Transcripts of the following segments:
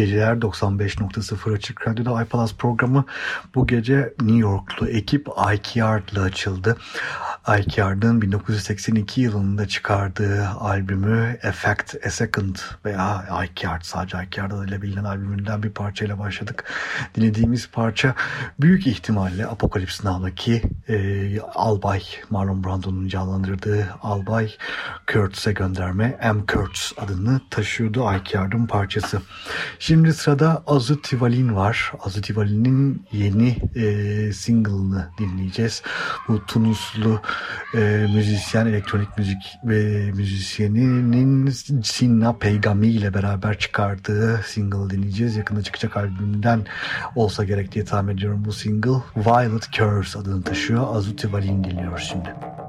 geceler 95.0 Açık Radyo'da iPalaz programı bu gece New Yorklu ekip Ike Yard'la açıldı. Ike Yard'ın 1982 yılında çıkardığı albümü Effect a Second veya Ike Yard sadece Ike Yard adıyla bilinen albümünden bir parçayla başladık. Dinlediğimiz parça büyük ihtimalle Apokalips Now'daki e, Albay Marlon Brando'nun canlandırdığı Albay Kurtz'e gönderme M. Kurtz adını taşıyordu Ike Yard'ın parçası. Şimdi sırada Azu Tivalin var. Azu Tivalin'in yeni e, single'ını dinleyeceğiz. Bu Tunuslu e, müzisyen, elektronik müzik ve müzisyeninin Sinna Peygami ile beraber çıkardığı single dinleyeceğiz. Yakında çıkacak albümden olsa gerek diye tahmin ediyorum bu single. Violet Curves adını taşıyor. Azu Tivalin dinliyoruz şimdi.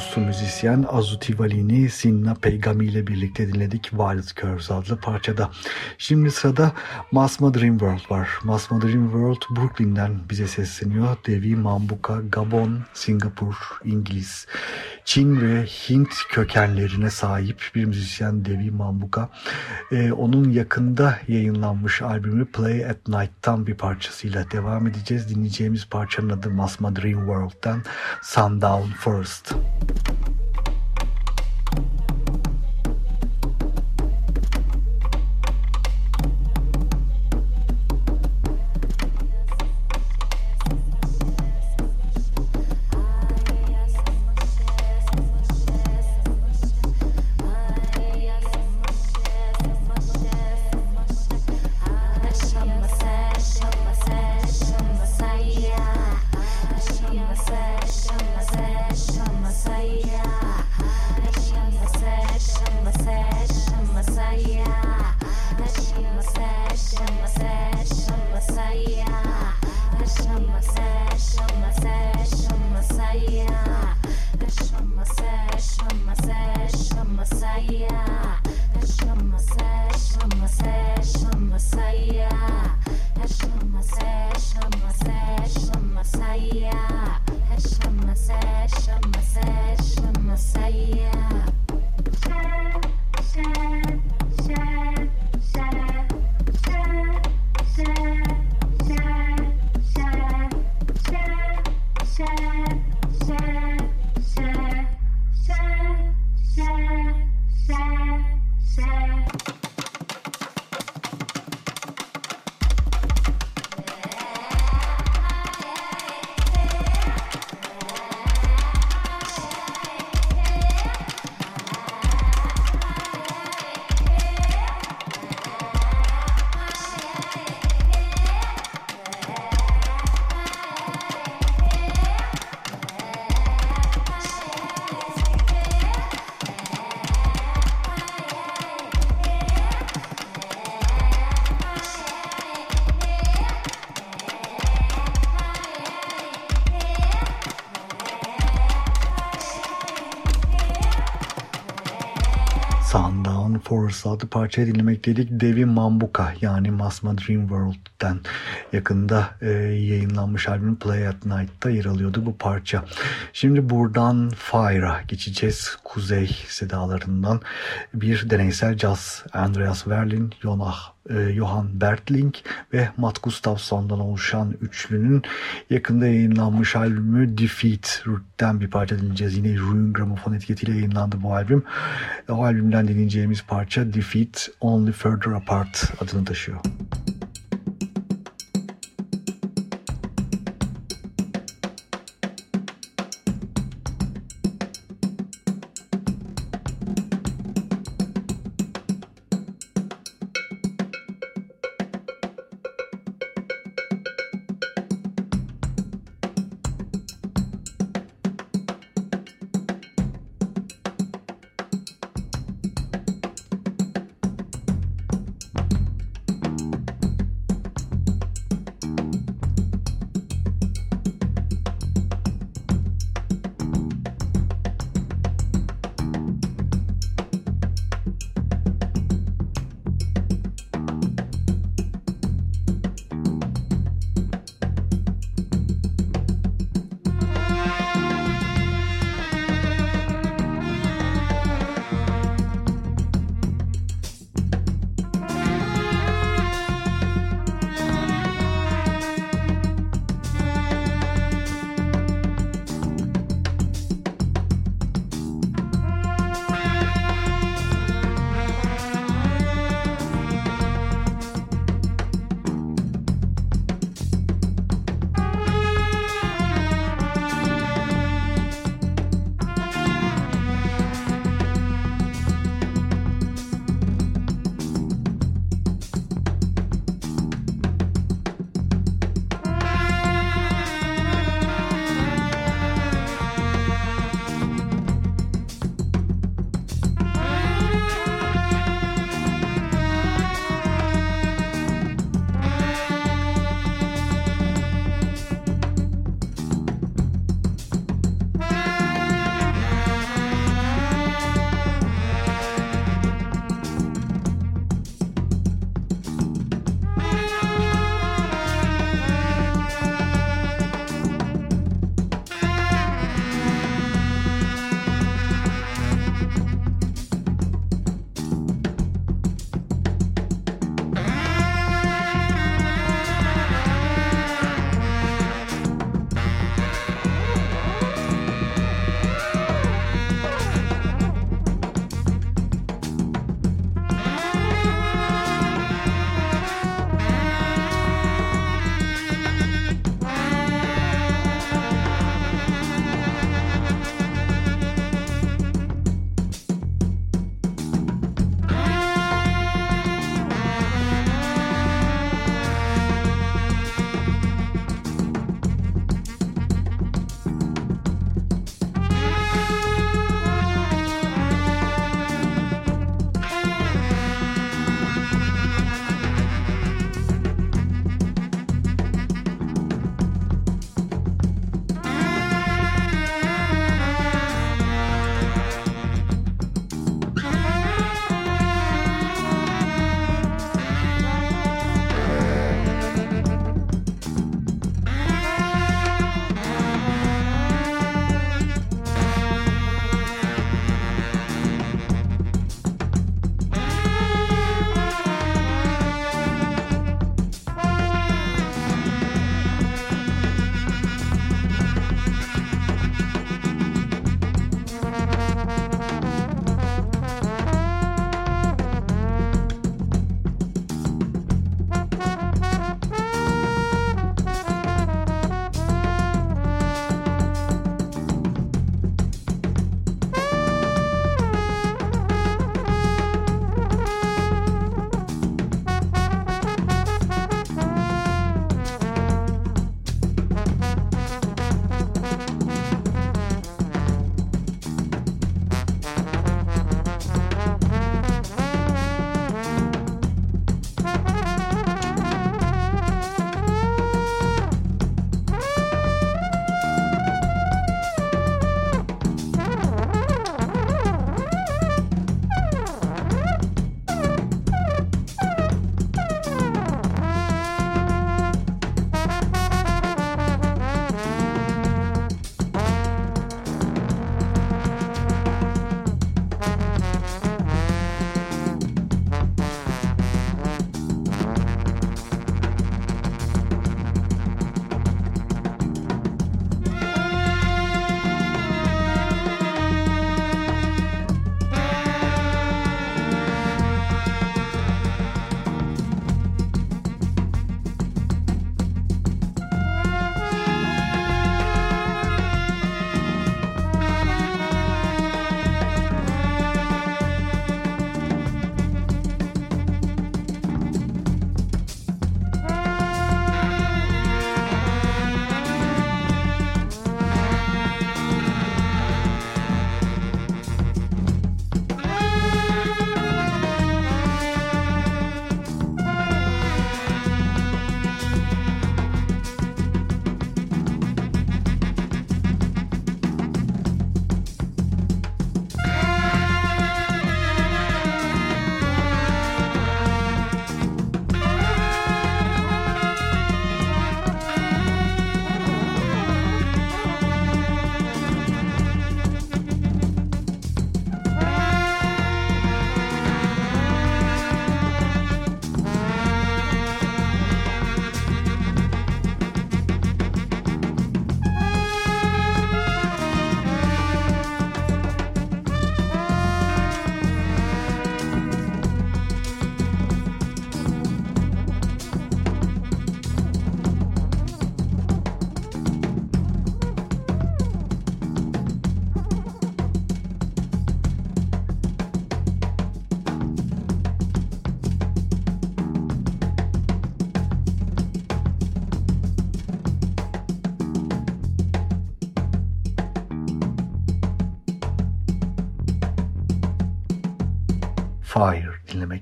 Tunuslu müzisyen Azuti Valini Sinna Peygami ile birlikte dinledik Violet Curves adlı parçada. Şimdi sırada Masma Dream World var. Masma Dream World Brooklyn'den bize sesleniyor. Devi Mambuka, Gabon, Singapur, İngiliz, Çin ve Hint kökenlerine sahip bir müzisyen Devi Mambuka. Ee, onun yakında yayınlanmış albümü Play at Night'tan bir parçasıyla devam edeceğiz. Dinleyeceğimiz parçanın adı Masma Dream World'dan Sundown First. Force adlı parçayı dinlemek dedik. Devi Mambuka yani Masma Dream World'den yakında e, yayınlanmış albüm Play at Night'ta yer alıyordu bu parça. Şimdi buradan Fire'a geçeceğiz. Kuzey sedalarından bir deneysel caz. Andreas Verlin, Jonah e, Johan Bertling ve Matt Gustafsson'dan oluşan üçlünün yakında yayınlanmış albümü Defeat'ten bir parça dinleyeceğiz. Yine Ruin Gramofon etiketiyle yayınlandı bu albüm. O albümden dinleyeceğimiz parça Defeat Only Further Apart adını taşıyor. Fire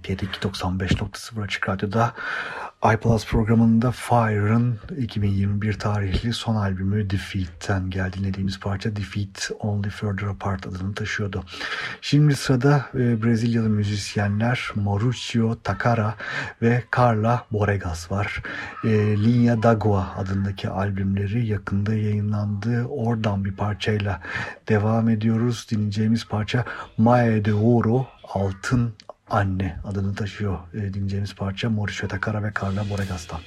dinlemekteydik. 95.0 Açık Radyo'da iPlus programında Fire'ın 2021 tarihli son albümü Defeat'ten geldi dinlediğimiz parça Defeat Only Further Apart adını taşıyordu. Şimdi sırada e, Brezilyalı müzisyenler Mauricio Takara ve Carla Boregas var. E, Linha d'Agua adındaki albümleri yakında yayınlandı. Oradan bir parçayla devam ediyoruz. Dinleyeceğimiz parça Mae de Oro Altın Anne adını taşıyor e, dinleyeceğimiz parça Mauricio Takara ve Carla Boregas'tan.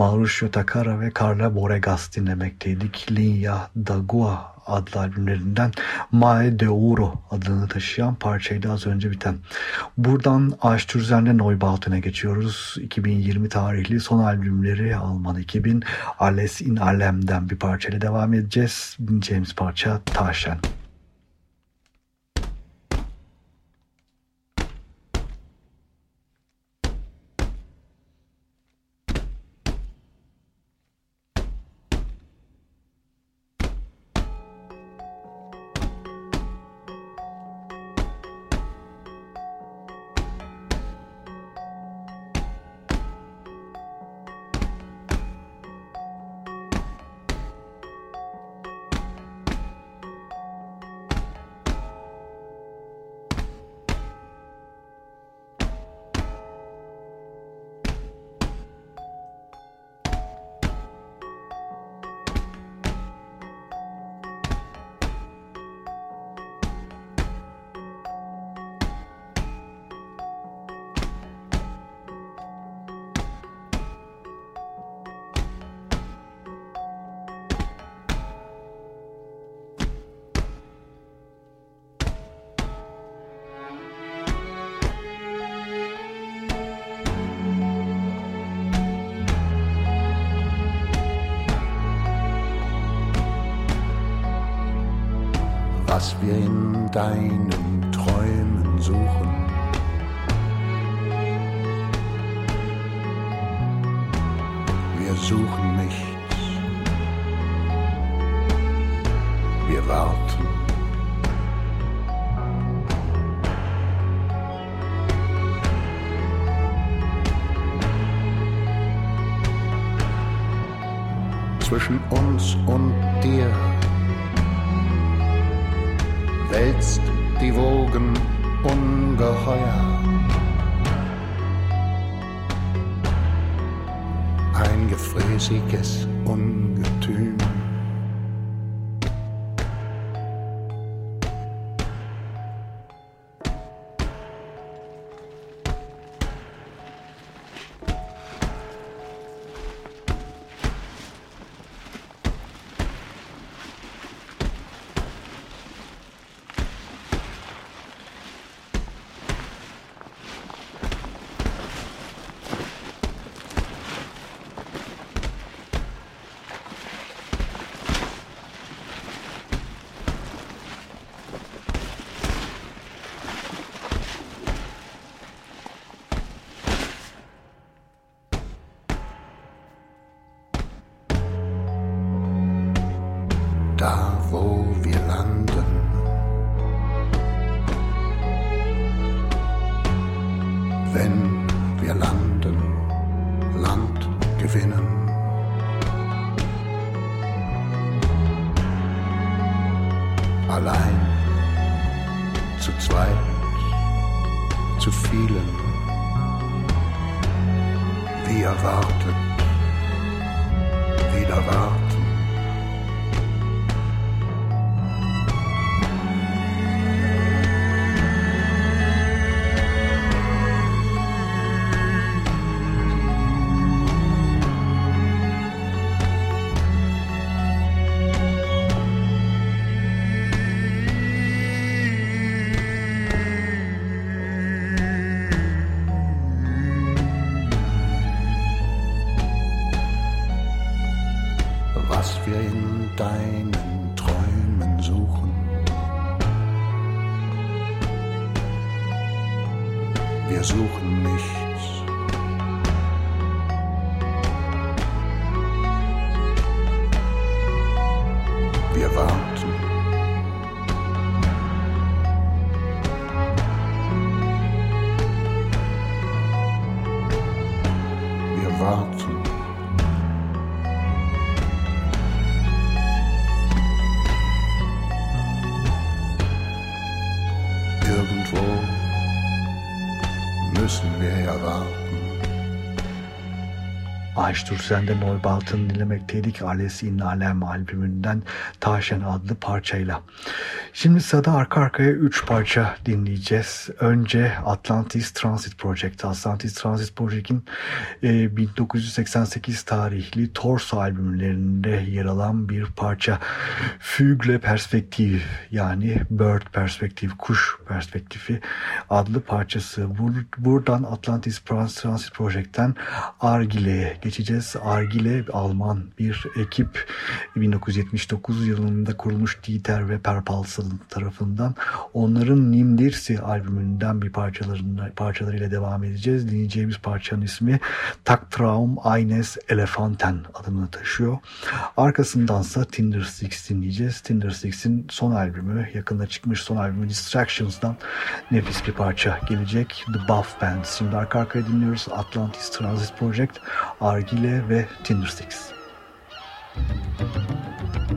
Mauricio Takara ve Carla Boregas dinlemekteydik. Linha da Gua adlı albümlerinden Mae de Ouro adını taşıyan parçaydı az önce biten. Buradan Aştürzen'le Neubauten'e geçiyoruz. 2020 tarihli son albümleri Alman 2000 Alles in Allem'den bir parçayla devam edeceğiz. James parça Taşen. Uns und dir wälzt die Wogen ungeheuer. Ein gefräßiges Ungetüm. Eichsturzen'de Neubaut'un dinlemekteydik. Alles in Alem albümünden Taşen adlı parçayla. Şimdi sırada arka arkaya 3 parça dinleyeceğiz. Önce Atlantis Transit Project. Atlantis Transit Project'in e, 1988 tarihli Torso albümlerinde yer alan bir parça. Fügle Perspektif yani Bird Perspektif, kuş perspektifi adlı parçası. Buradan Atlantis Transit Project'ten Argile'ye geçeceğiz. Argile Alman bir ekip 1979 yılında kurulmuş Dieter ve Perpals'ın tarafından onların Nimdirsi albümünden bir parçalarına, parçalarıyla devam edeceğiz. Dinleyeceğimiz parçanın ismi Taktraum Eines Elefanten adını taşıyor. Arkasındansa Tinder Six dinleyeceğiz. Tinder Six'in son albümü, yakında çıkmış son albümü Distractions'dan nefis bir parça gelecek. The Buff Band. Şimdi arka arkaya dinliyoruz. Atlantis Transit Project, Argile ve Tinder Six. Thank you.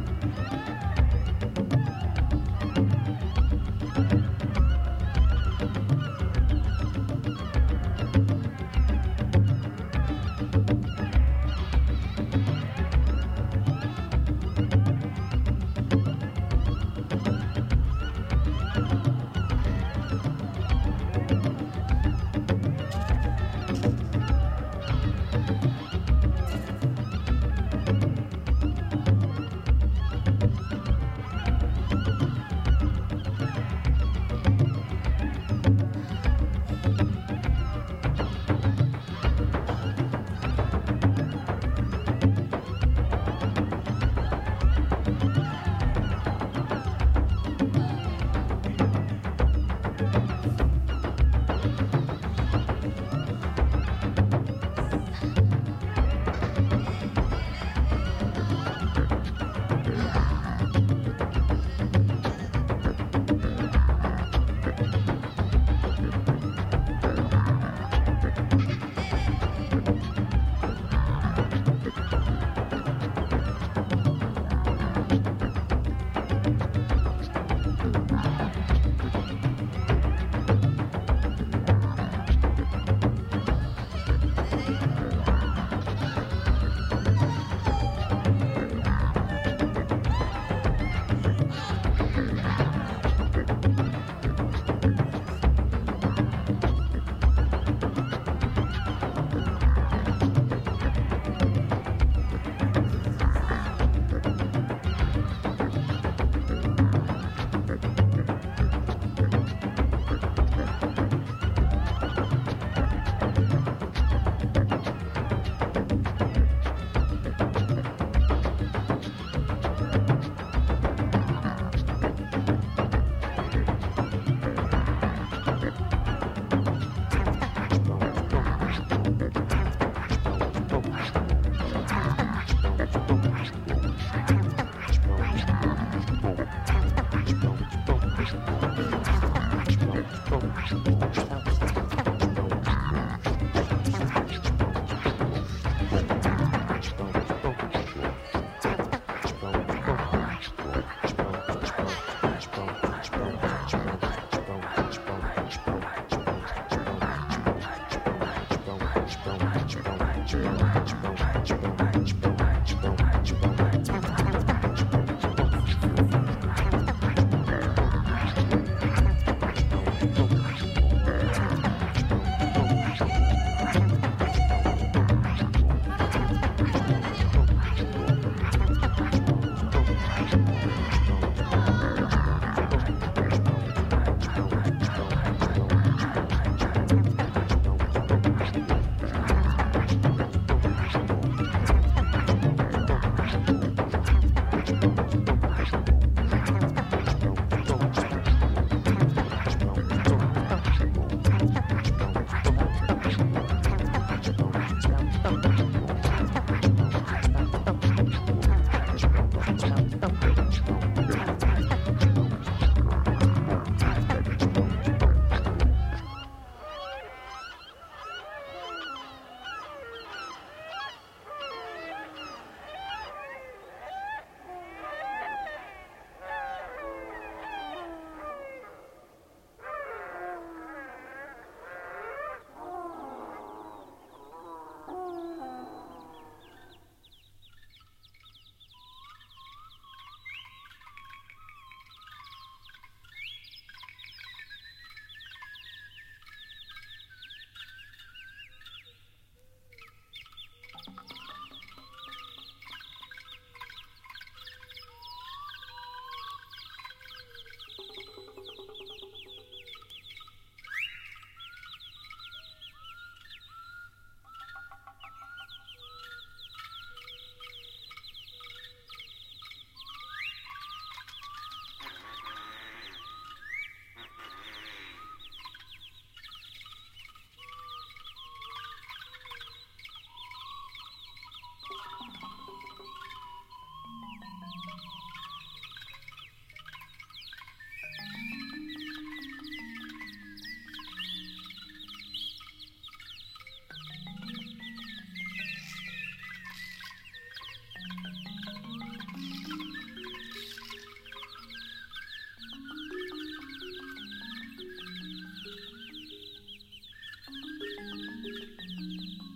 うん。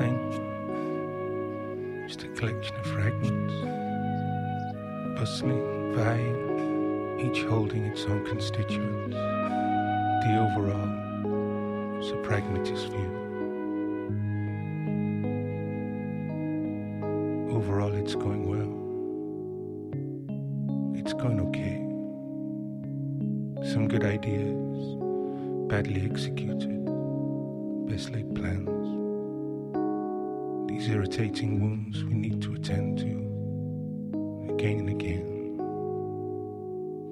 thing, just a collection of fragments, bustling, vying, each holding its own constituents. The overall is a pragmatist view. Overall, it's going well. It's going okay. Some good ideas, badly executed, best laid plans irritating wounds we need to attend to again and again.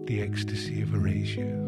The ecstasy of erasure.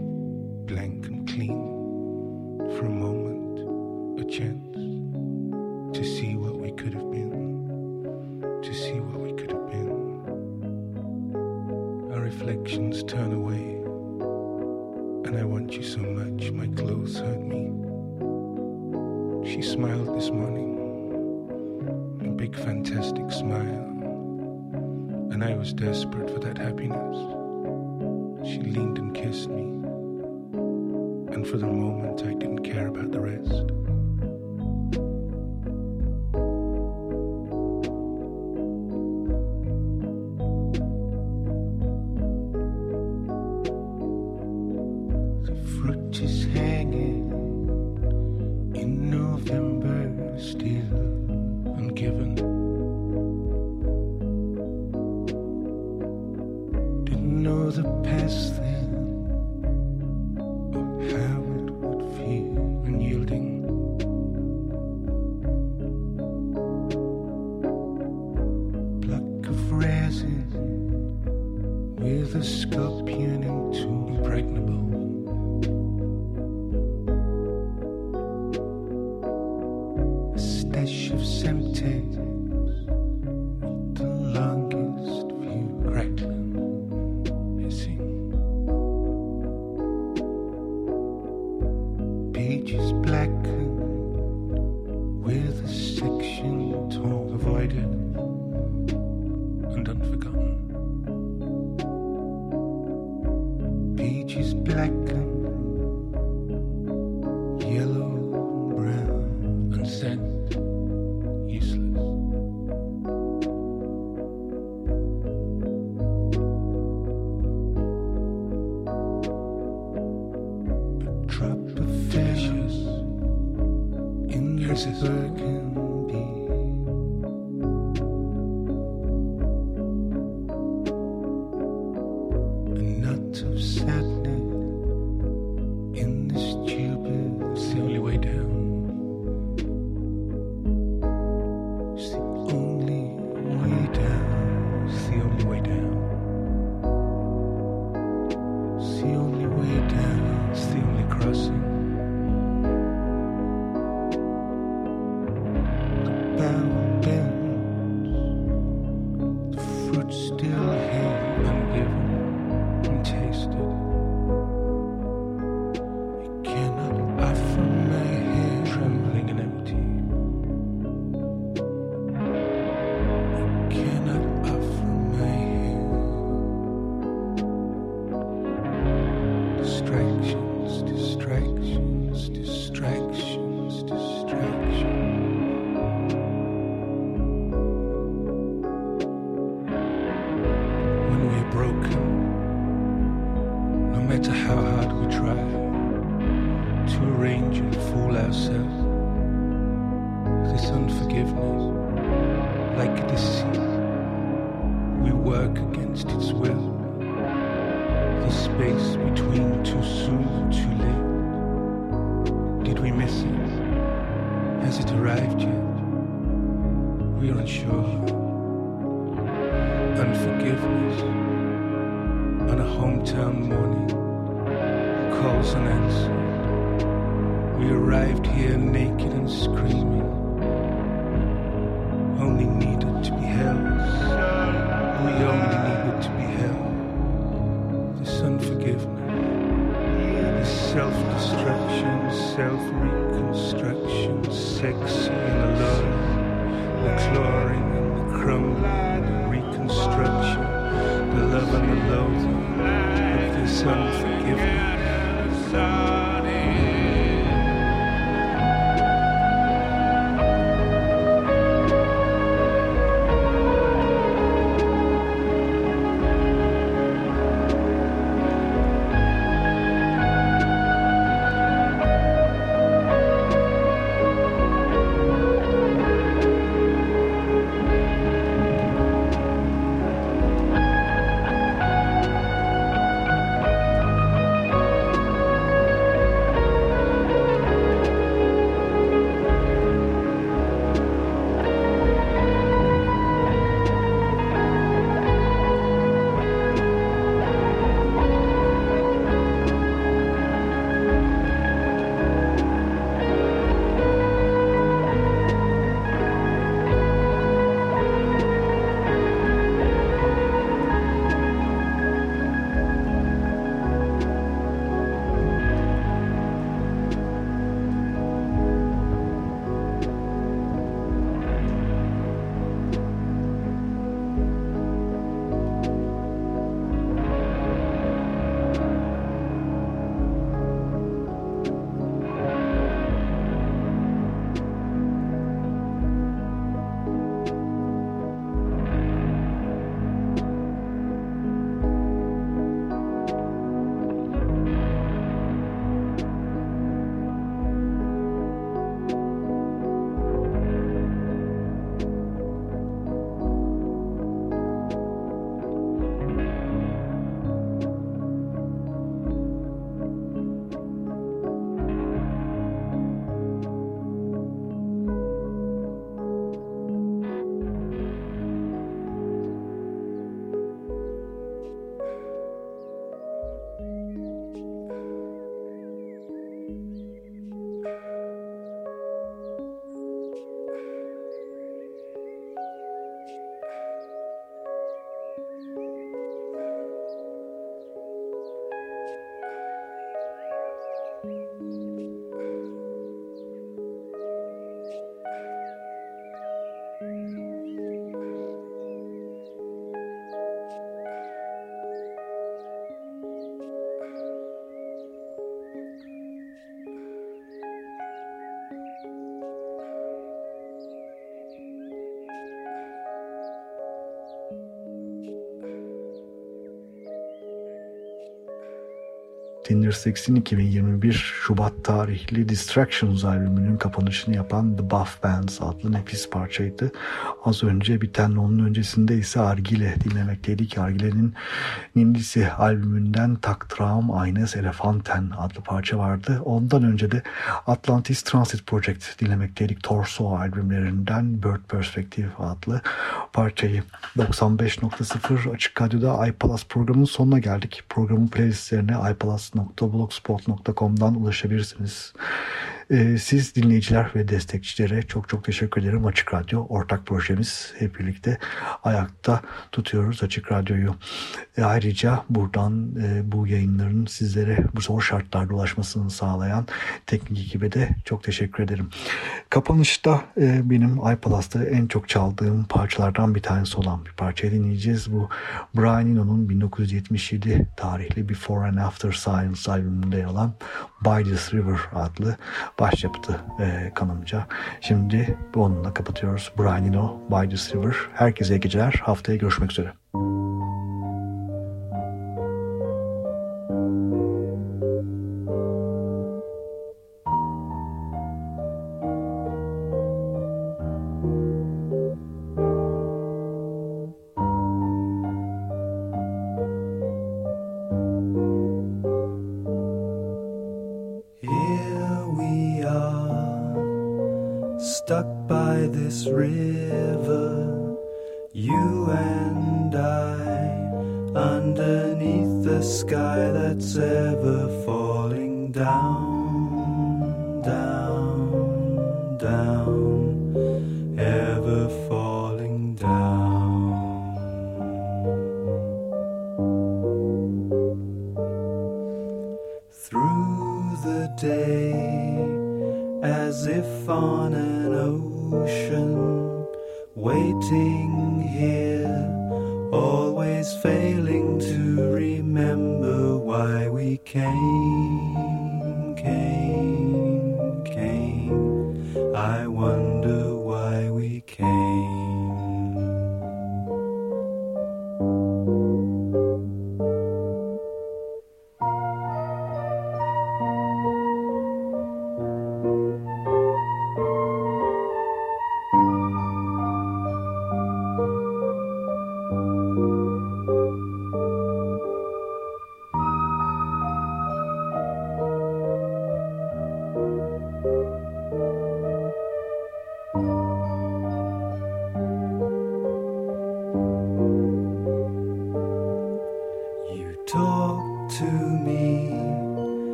1980'in 2021 Şubat tarihli Distractions albümünün kapanışını yapan The Buff Bands adlı nefis parçaydı. Az önce biten onun öncesinde ise Argile dinlemekteydik. Argile'nin Nimlisi albümünden Taktraum Aynes Elefanten adlı parça vardı. Ondan önce de Atlantis Transit Project dinlemekteydik. Torso albümlerinden Bird Perspective adlı parçayı. 95.0 Açık Radyo'da iPalas programının sonuna geldik. Programın playlistlerine ipalas.blogspot.com'dan ulaşabilirsiniz. Ee, siz dinleyiciler ve destekçilere çok çok teşekkür ederim. Açık Radyo ortak projemiz. Hep birlikte ayakta tutuyoruz Açık Radyo'yu. E, ayrıca buradan e, bu yayınların sizlere bu zor şartlarda ulaşmasını sağlayan teknik ekibe de çok teşekkür ederim. Kapanışta e, benim iPalas'ta en çok çaldığım parçalardan bir tanesi olan bir parçayı dinleyeceğiz. Bu Brian Eno'nun 1977 tarihli Before and After Science albümünde yer alan By This River adlı başyapıtı e, kanımca. Şimdi onunla kapatıyoruz. Brian Eno, By This River. Herkese geceler. Haftaya görüşmek üzere.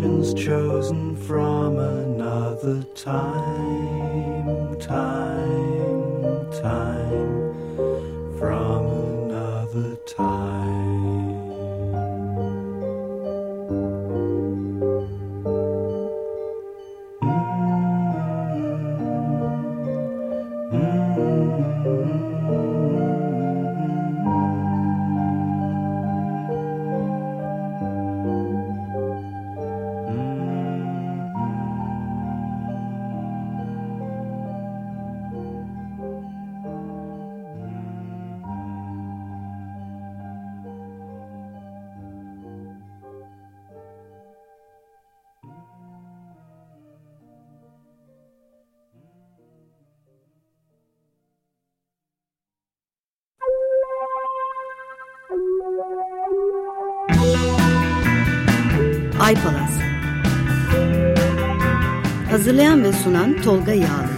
iPalaz Tolga Yağlı